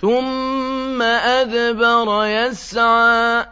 ثُمَّ أَدْبَرَ يَسْعَىٰ